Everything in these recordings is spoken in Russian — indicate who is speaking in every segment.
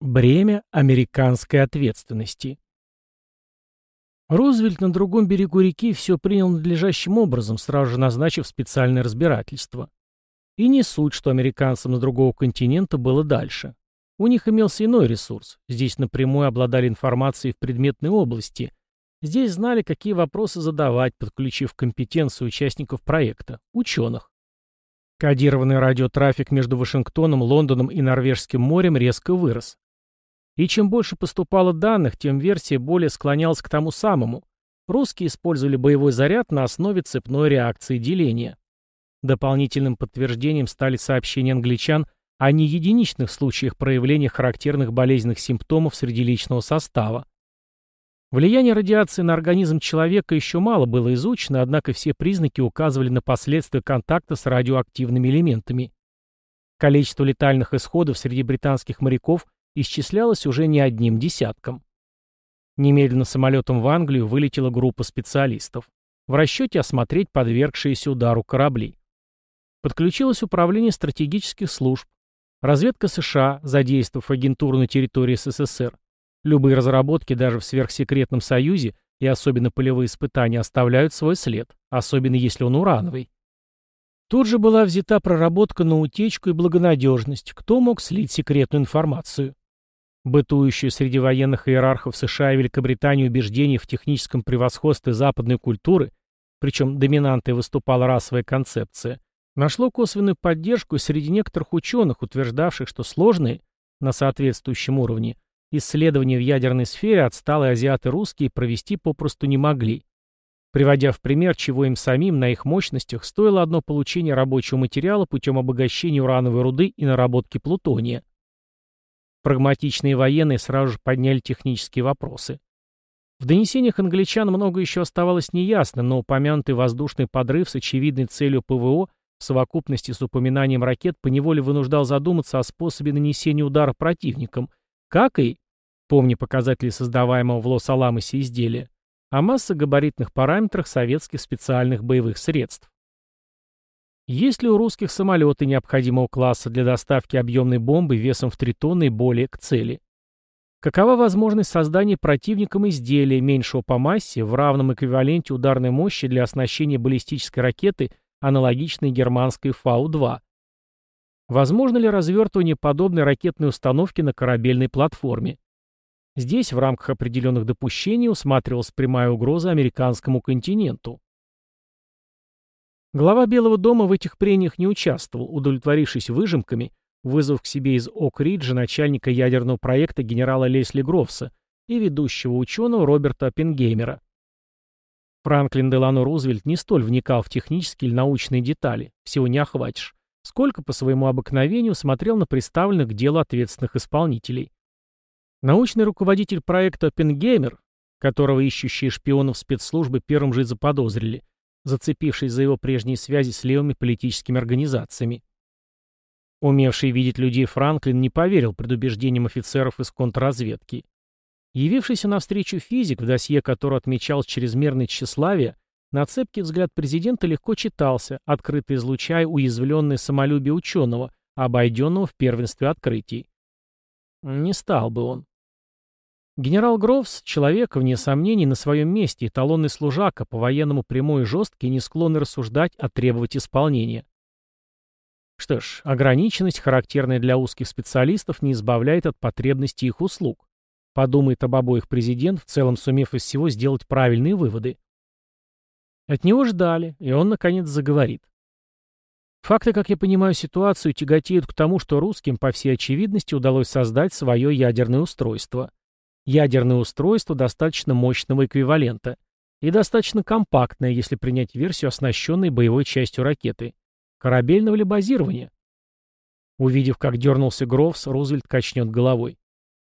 Speaker 1: Бремя американской ответственности. Рузвельт на другом берегу реки все принял надлежащим образом, сразу же назначив специальное разбирательство. И не суть, что американцам с другого континента было дальше. У них имелся иной ресурс. Здесь напрямую обладали информацией в предметной области. Здесь знали, какие вопросы задавать, подключив компетенцию участников проекта, ученых. Кодированный радиотрафик между Вашингтоном, Лондоном и Норвежским морем резко вырос. И чем больше поступало данных, тем версия более склонялась к тому самому. Русские использовали боевой заряд на основе цепной реакции деления. Дополнительным подтверждением стали сообщения англичан о неединичных случаях проявления характерных болезненных симптомов среди личного состава. Влияние радиации на организм человека еще мало было изучено, однако все признаки указывали на последствия контакта с радиоактивными элементами. Количество летальных исходов среди британских моряков исчислялось уже не одним десятком. Немедленно самолетом в Англию вылетела группа специалистов. В расчете осмотреть подвергшиеся удару корабли. Подключилось управление стратегических служб, разведка США, задействовав агентуру на территории СССР. Любые разработки даже в сверхсекретном союзе и особенно полевые испытания оставляют свой след, особенно если он урановый. Тут же была взята проработка на утечку и благонадежность, кто мог слить секретную информацию. Бытующее среди военных иерархов США и Великобритании убеждение в техническом превосходстве западной культуры, причем доминантой выступала расовая концепция, нашло косвенную поддержку среди некоторых ученых, утверждавших, что сложные, на соответствующем уровне, исследования в ядерной сфере отсталые азиаты-русские провести попросту не могли. Приводя в пример, чего им самим на их мощностях стоило одно получение рабочего материала путем обогащения урановой руды и наработки плутония. Прагматичные военные сразу же подняли технические вопросы. В донесениях англичан много еще оставалось неясно, но упомянутый воздушный подрыв с очевидной целью ПВО в совокупности с упоминанием ракет поневоле вынуждал задуматься о способе нанесения удара противникам, как и, помня показатели создаваемого в Лос-Аламосе изделия, о массогабаритных параметрах советских специальных боевых средств. Есть ли у русских самолеты необходимого класса для доставки объемной бомбы весом в 3 тонны и более к цели? Какова возможность создания противником изделия меньшего по массе в равном эквиваленте ударной мощи для оснащения баллистической ракеты, аналогичной германской Фау-2? Возможно ли развертывание подобной ракетной установки на корабельной платформе? Здесь в рамках определенных допущений усматривалась прямая угроза американскому континенту. Глава Белого дома в этих прениях не участвовал, удовлетворившись выжимками, вызвав к себе из Ок-Риджа начальника ядерного проекта генерала Лесли Грофса и ведущего ученого Роберта Оппенгеймера. Франклин Делано Рузвельт не столь вникал в технические или научные детали, всего не охватишь, сколько по своему обыкновению смотрел на представленных к делу ответственных исполнителей. Научный руководитель проекта Оппенгеймер, которого ищущие шпионов спецслужбы первым же заподозрили, зацепившись за его прежние связи с левыми политическими организациями. Умевший видеть людей Франклин не поверил предубеждениям офицеров из контрразведки. Явившийся навстречу физик, в досье которого отмечал чрезмерное тщеславие, на цепкий взгляд президента легко читался, открыто излучая уязвленное самолюбие ученого, обойденного в первенстве открытий. Не стал бы он. Генерал Гровс — человек, вне сомнений, на своем месте, эталонный служака, по-военному прямой и жесткий, не склонный рассуждать, а требовать исполнения. Что ж, ограниченность, характерная для узких специалистов, не избавляет от потребности их услуг. Подумает об обоих президент, в целом сумев из всего сделать правильные выводы. От него ждали, и он, наконец, заговорит. Факты, как я понимаю ситуацию, тяготеют к тому, что русским, по всей очевидности, удалось создать свое ядерное устройство. Ядерное устройство достаточно мощного эквивалента и достаточно компактное, если принять версию, оснащенной боевой частью ракеты. Корабельного ли базирования? Увидев, как дернулся Грофс, Рузвельт качнет головой.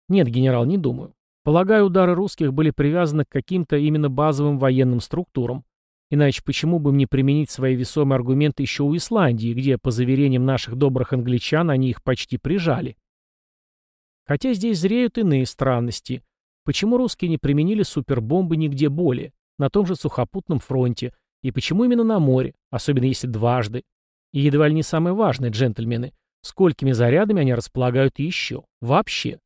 Speaker 1: Нет, генерал, не думаю. Полагаю, удары русских были привязаны к каким-то именно базовым военным структурам. Иначе почему бы мне применить свои весомые аргументы еще у Исландии, где, по заверениям наших добрых англичан, они их почти прижали? Хотя здесь зреют иные странности. Почему русские не применили супербомбы нигде более, на том же сухопутном фронте, и почему именно на море, особенно если дважды? И едва ли не самое важное, джентльмены, сколькими зарядами они располагают еще, вообще?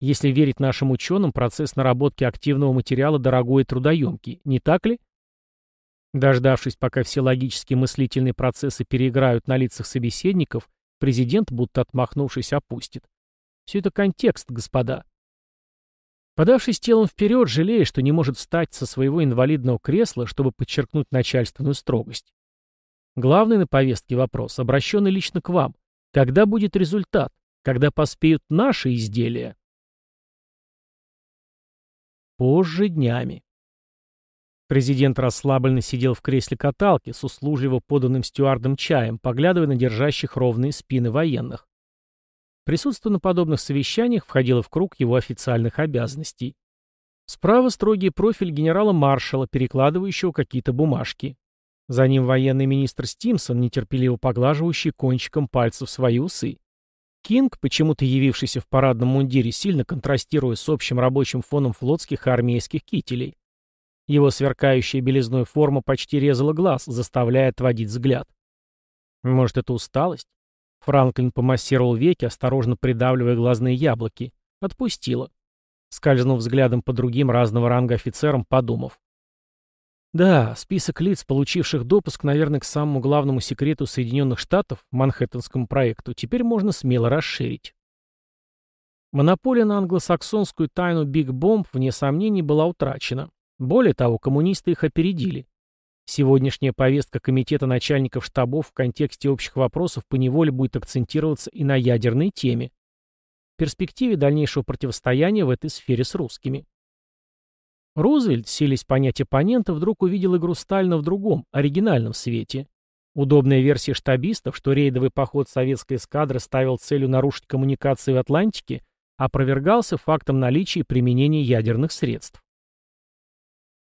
Speaker 1: Если верить нашим ученым, процесс наработки активного материала дорогой и трудоемкий, не так ли? Дождавшись, пока все логические мыслительные процессы переиграют на лицах собеседников, президент, будто отмахнувшись, опустит. Все это контекст, господа. Подавшись телом вперед, жалея, что не может встать со своего инвалидного кресла, чтобы подчеркнуть начальственную строгость. Главный на повестке вопрос, обращенный лично к вам. Когда будет результат? Когда поспеют наши изделия? Позже днями. Президент расслабленно сидел в кресле каталки с услужливо поданным стюардом чаем, поглядывая на держащих ровные спины военных. Присутствие на подобных совещаниях входило в круг его официальных обязанностей. Справа строгий профиль генерала-маршала, перекладывающего какие-то бумажки. За ним военный министр Стимсон, нетерпеливо поглаживающий кончиком пальцев свои усы. Кинг, почему-то явившийся в парадном мундире, сильно контрастируя с общим рабочим фоном флотских и армейских кителей. Его сверкающая белизной форма почти резала глаз, заставляя отводить взгляд. Может, это усталость? Франклин помассировал веки, осторожно придавливая глазные яблоки. Отпустила. Скользнув взглядом по другим разного ранга офицерам, подумав. Да, список лиц, получивших допуск, наверное, к самому главному секрету Соединенных Штатов, Манхэттенскому проекту, теперь можно смело расширить. Монополия на англосаксонскую тайну Биг Бомб, вне сомнений, была утрачена. Более того, коммунисты их опередили. Сегодняшняя повестка Комитета начальников штабов в контексте общих вопросов поневоле будет акцентироваться и на ядерной теме. В перспективе дальнейшего противостояния в этой сфере с русскими. Рузвельт, селись понять оппонента, вдруг увидел игру Сталина в другом, оригинальном свете. Удобная версия штабистов, что рейдовый поход советской эскадры ставил целью нарушить коммуникации в Атлантике, опровергался фактом наличия и применения ядерных средств.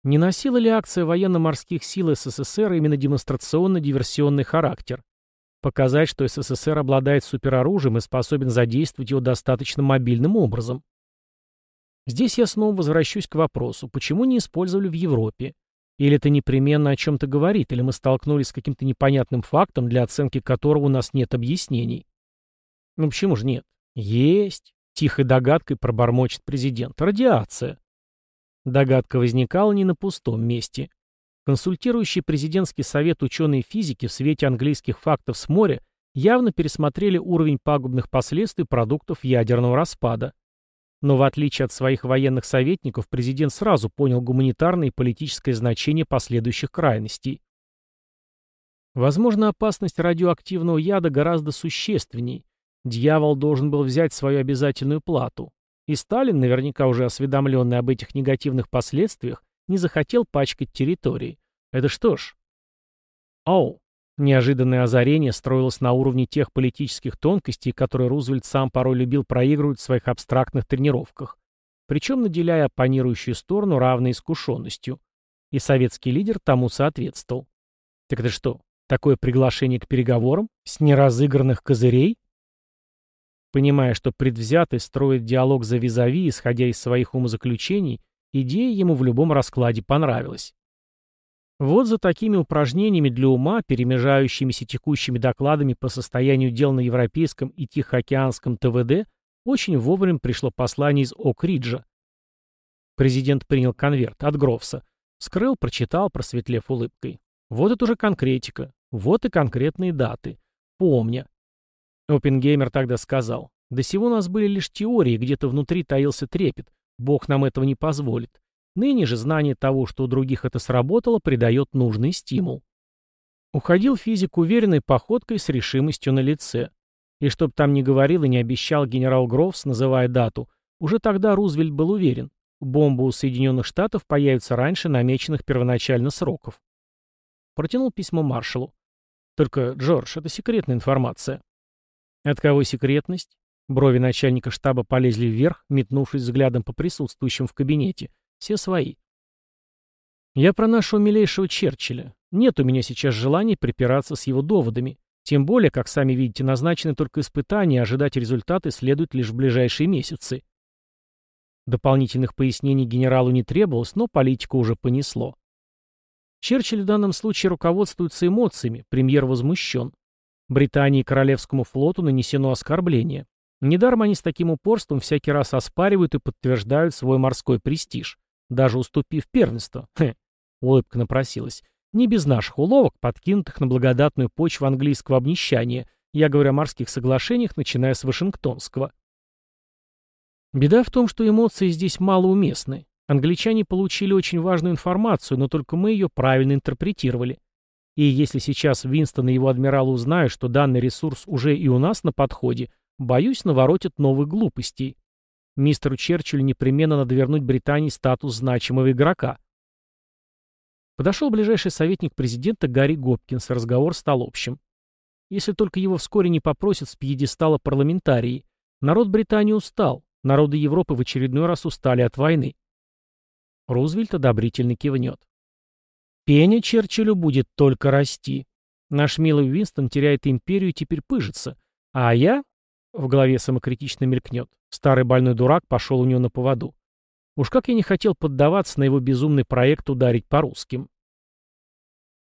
Speaker 1: Не носила ли акция военно-морских сил СССР именно демонстрационно-диверсионный характер? Показать, что СССР обладает супероружием и способен задействовать его достаточно мобильным образом. Здесь я снова возвращусь к вопросу, почему не использовали в Европе? Или это непременно о чем-то говорит, или мы столкнулись с каким-то непонятным фактом, для оценки которого у нас нет объяснений? Ну почему же нет? Есть. Тихой догадкой пробормочет президент. Радиация. Догадка возникала не на пустом месте. Консультирующий президентский совет ученые физики в свете английских фактов с моря явно пересмотрели уровень пагубных последствий продуктов ядерного распада. Но в отличие от своих военных советников, президент сразу понял гуманитарное и политическое значение последующих крайностей. Возможно, опасность радиоактивного яда гораздо существенней. Дьявол должен был взять свою обязательную плату. И Сталин, наверняка уже осведомленный об этих негативных последствиях, не захотел пачкать территории. Это что ж... Оу. Неожиданное озарение строилось на уровне тех политических тонкостей, которые Рузвельт сам порой любил проигрывать в своих абстрактных тренировках, причем наделяя оппонирующую сторону равной искушенностью. И советский лидер тому соответствовал. Так это что, такое приглашение к переговорам? С неразыгранных козырей? Понимая, что предвзятый строит диалог за визави, исходя из своих умозаключений, идея ему в любом раскладе понравилась. Вот за такими упражненриями для ума, перемежающимися текущими докладами по состоянию дел на Европейском и Тихоокеанском ТВД, очень вовремя пришло послание из Окриджа. Президент принял конверт от Грофса. Скрыл, прочитал, просветлев улыбкой. Вот это уже конкретика. Вот и конкретные даты. Помня. Опенгеймер тогда сказал, «До сего у нас были лишь теории, где-то внутри таился трепет. Бог нам этого не позволит. Ныне же знание того, что у других это сработало, придает нужный стимул». Уходил физик уверенной походкой с решимостью на лице. И чтоб там ни говорил и не обещал генерал Грофс, называя дату, уже тогда Рузвельт был уверен, бомба у Соединенных Штатов появится раньше намеченных первоначально сроков. Протянул письмо маршалу. Только, Джордж, это секретная информация. От кого секретность? Брови начальника штаба полезли вверх, метнувшись взглядом по присутствующим в кабинете. Все свои. Я про нашего милейшего Черчилля. Нет у меня сейчас желания припираться с его доводами. Тем более, как сами видите, назначены только испытания, а ожидать результаты следует лишь в ближайшие месяцы. Дополнительных пояснений генералу не требовалось, но политику уже понесло. Черчилль в данном случае руководствуется эмоциями, премьер возмущен. Британии и Королевскому флоту нанесено оскорбление. Недаром они с таким упорством всякий раз оспаривают и подтверждают свой морской престиж, даже уступив первенство. Хе, улыбка напросилась. Не без наших уловок, подкинутых на благодатную почву английского обнищания. Я говорю о морских соглашениях, начиная с Вашингтонского. Беда в том, что эмоции здесь малоуместны. Англичане получили очень важную информацию, но только мы ее правильно интерпретировали. И если сейчас Винстон и его адмиралы узнают, что данный ресурс уже и у нас на подходе, боюсь, наворотят новых глупостей. Мистеру Черчиллю непременно надо вернуть Британии статус значимого игрока. Подошел ближайший советник президента Гарри Гопкинс, разговор стал общим. Если только его вскоре не попросят с пьедестала парламентарии. Народ Британии устал, народы Европы в очередной раз устали от войны. Рузвельт одобрительно кивнет. Пеня Черчиллю будет только расти. Наш милый Уинстон теряет империю и теперь пыжится. А я... В голове самокритично мелькнет. Старый больной дурак пошел у него на поводу. Уж как я не хотел поддаваться на его безумный проект ударить по русским.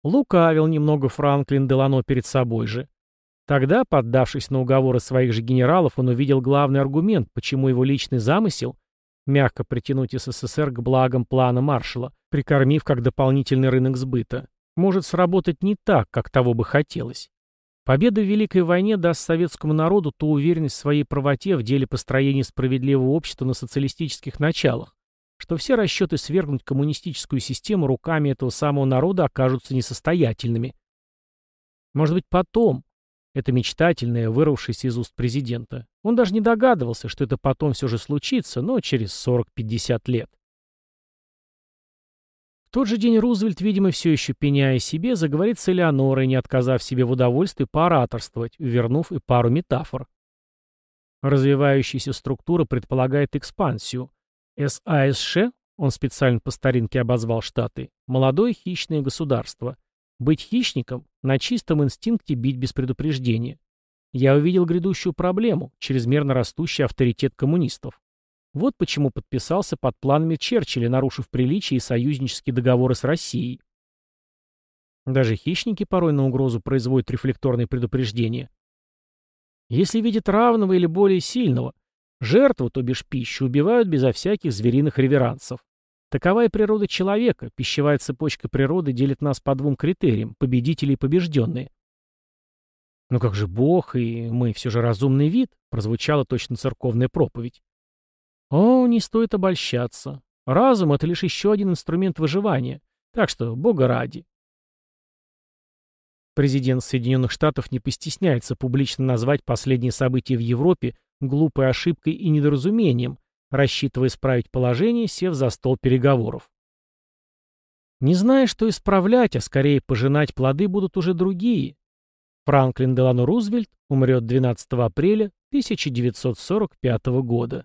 Speaker 1: Лукавил немного Франклин Делано перед собой же. Тогда, поддавшись на уговоры своих же генералов, он увидел главный аргумент, почему его личный замысел мягко притянуть СССР к благам плана Маршалла, прикормив как дополнительный рынок сбыта, может сработать не так, как того бы хотелось. Победа в Великой войне даст советскому народу ту уверенность в своей правоте в деле построения справедливого общества на социалистических началах, что все расчеты свергнуть коммунистическую систему руками этого самого народа окажутся несостоятельными. Может быть, потом, это мечтательное, вырвавшееся из уст президента. Он даже не догадывался, что это потом все же случится, но через 40-50 лет. Тот же день Рузвельт, видимо, все еще пеняя себе, заговорит с Элеонорой, не отказав себе в удовольствии поораторствовать, вернув и пару метафор. Развивающаяся структура предполагает экспансию. САСШ, он специально по старинке обозвал Штаты, молодое хищное государство. Быть хищником — на чистом инстинкте бить без предупреждения. Я увидел грядущую проблему, чрезмерно растущий авторитет коммунистов. Вот почему подписался под планами Черчилля, нарушив приличия и союзнические договоры с Россией. Даже хищники порой на угрозу производят рефлекторные предупреждения. Если видят равного или более сильного, жертву, то бишь пищу, убивают безо всяких звериных реверансов. Такова и природа человека, пищевая цепочка природы делит нас по двум критериям – победители и побежденные. «Но как же Бог, и мы все же разумный вид?» – прозвучала точно церковная проповедь. «О, не стоит обольщаться. Разум – это лишь еще один инструмент выживания. Так что, Бога ради». Президент Соединенных Штатов не постесняется публично назвать последние события в Европе глупой ошибкой и недоразумением, рассчитывая исправить положение, сев за стол переговоров. Не зная, что исправлять, а скорее пожинать плоды будут уже другие. Франклин Делано Рузвельт умрет 12 апреля 1945 года.